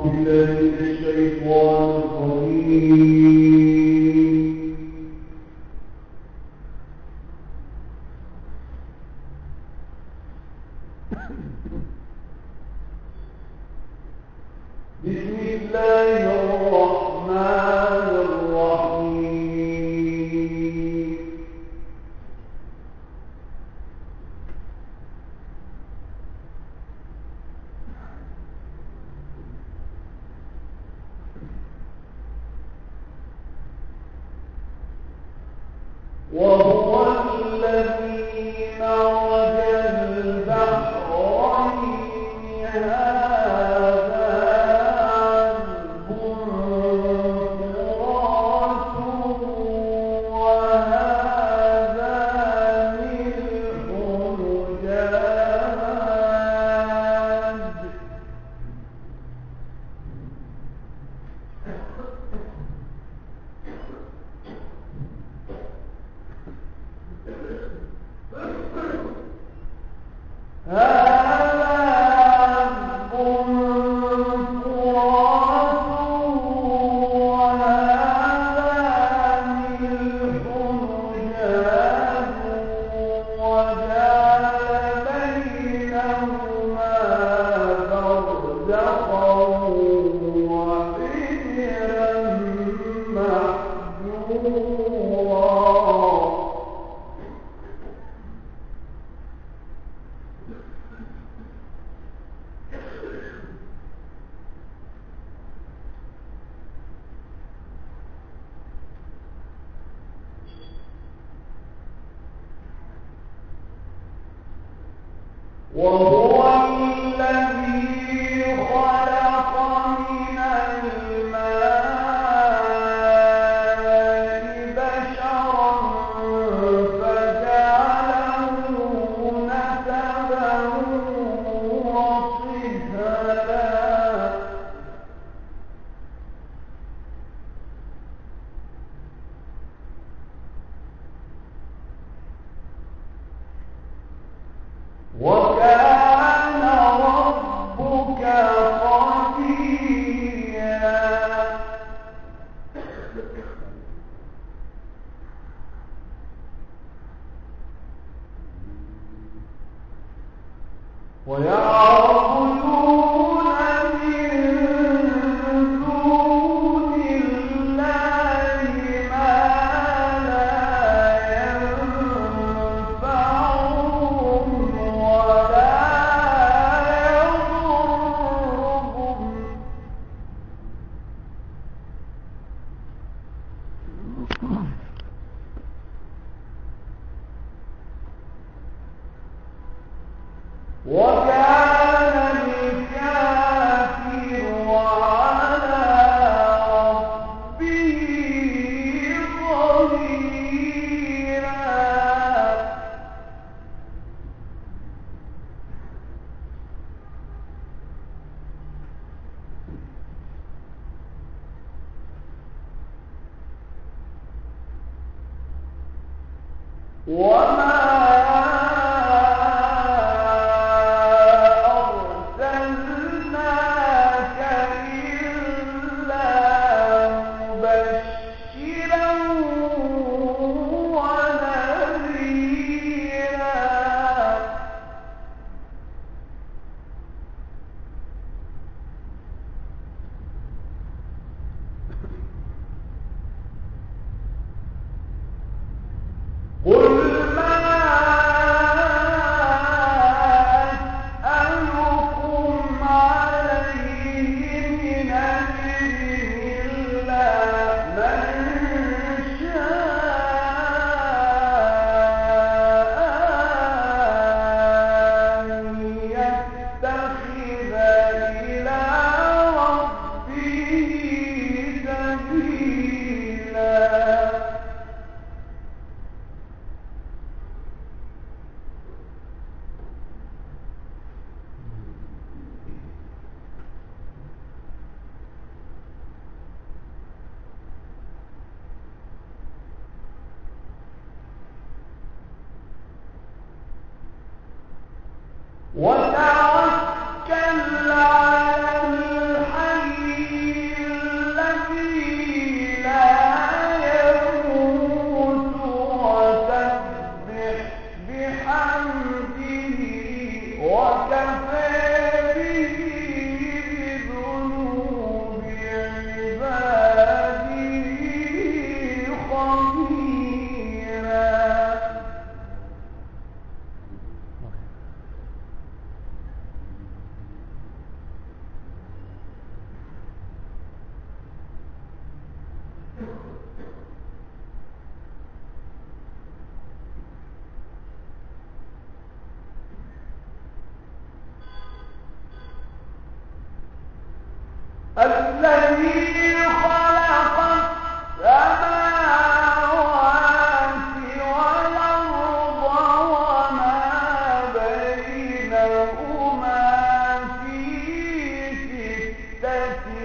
وتوكل Whoa. 我 الرحمن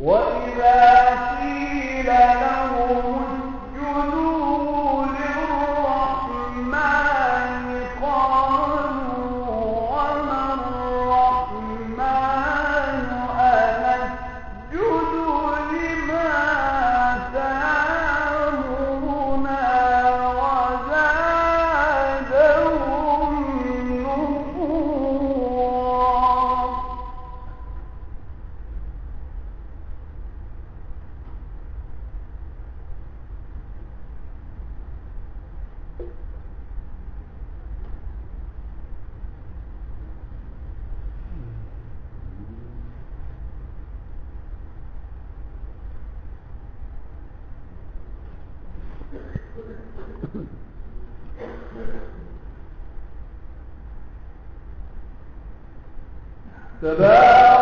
وإذا تبارك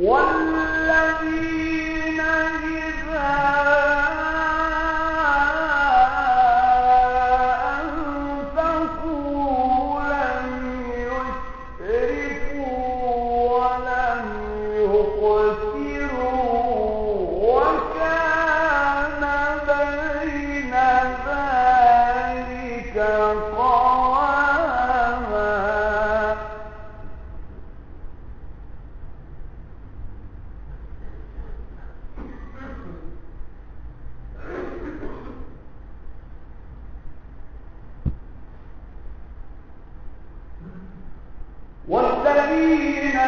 والذين والذين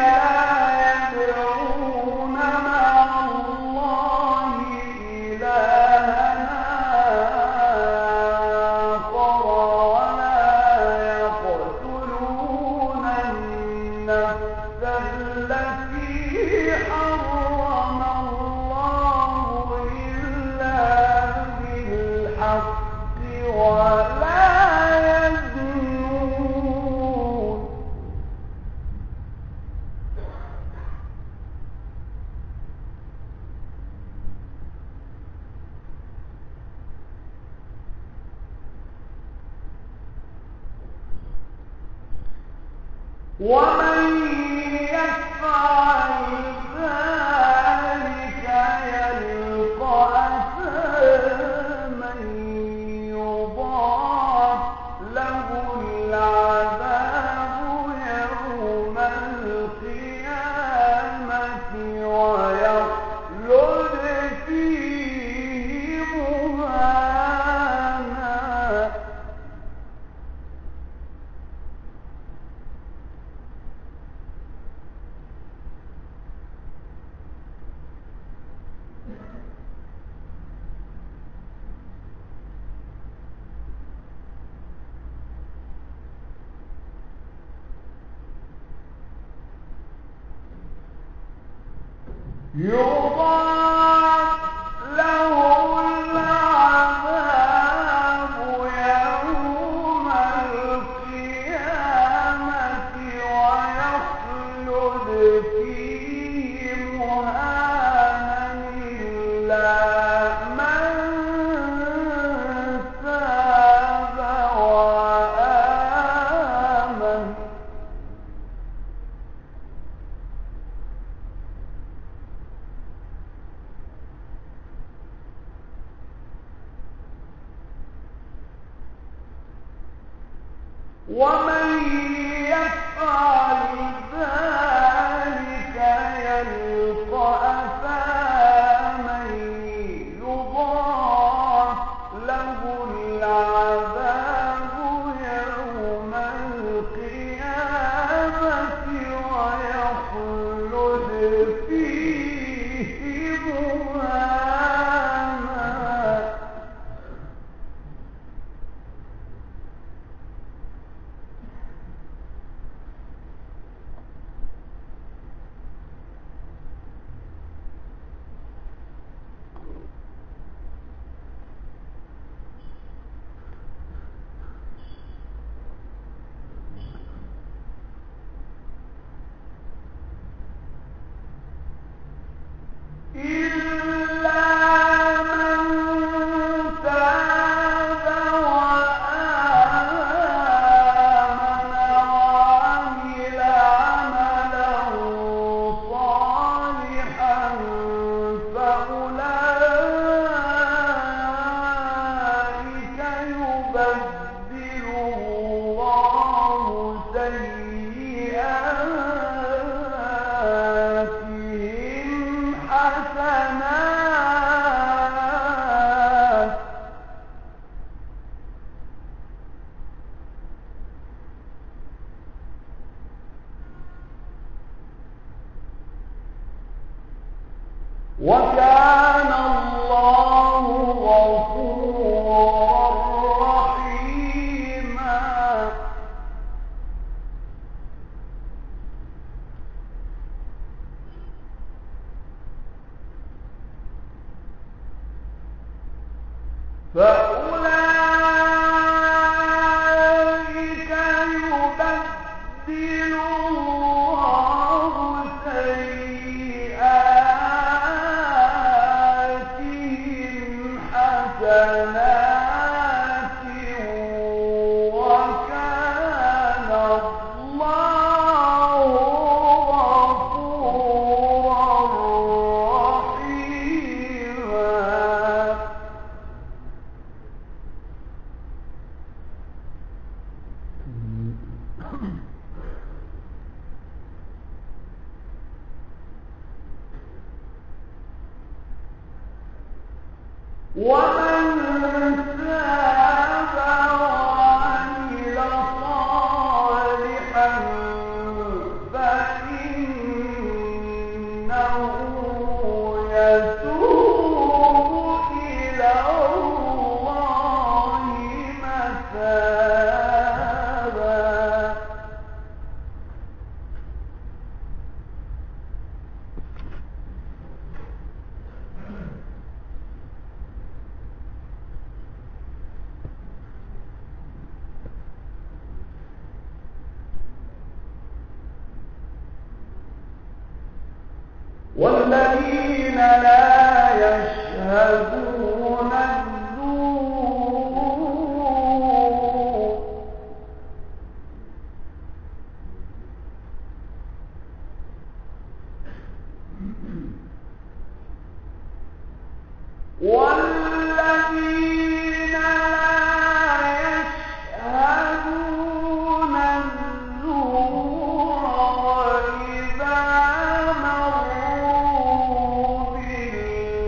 والذين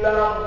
باللغو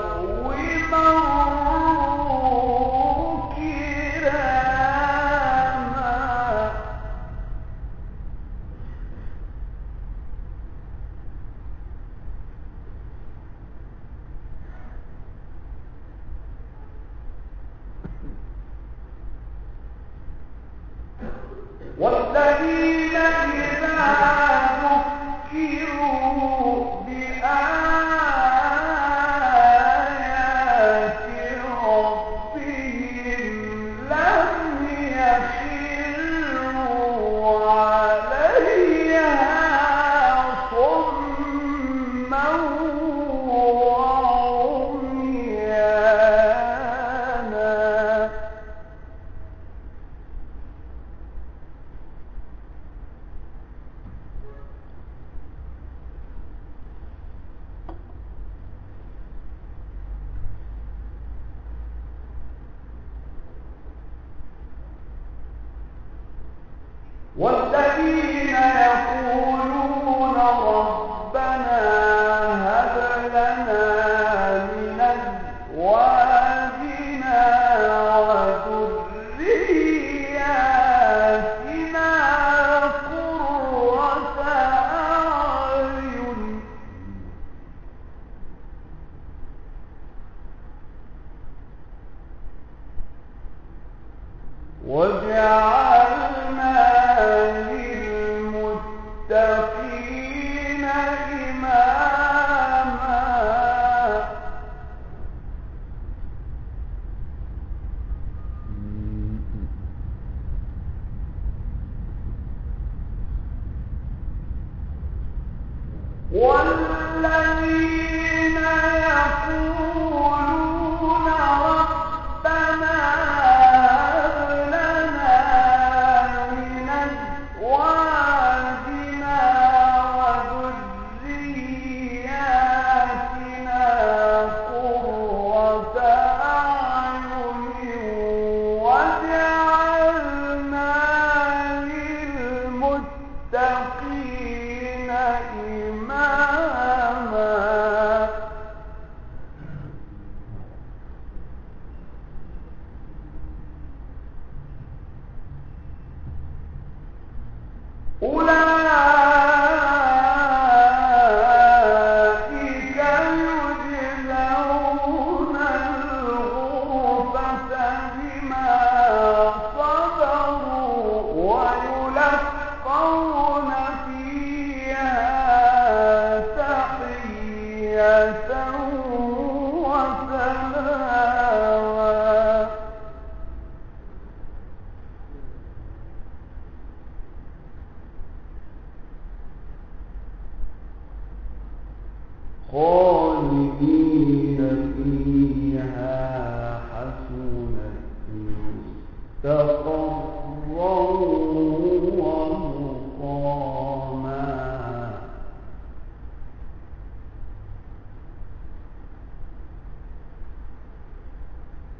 Una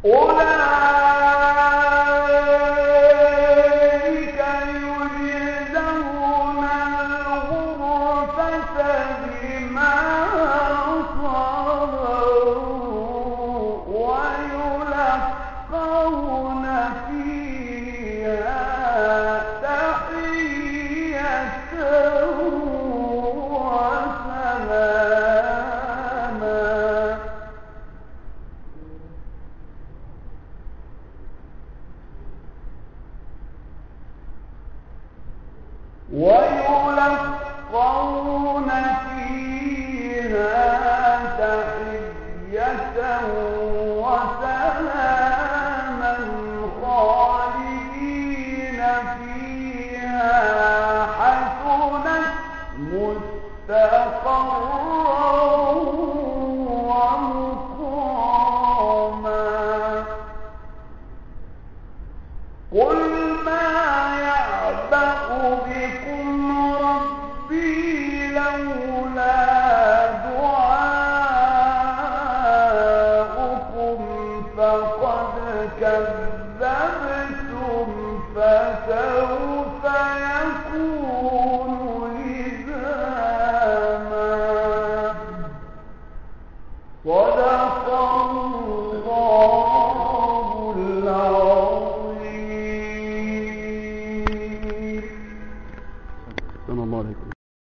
Ora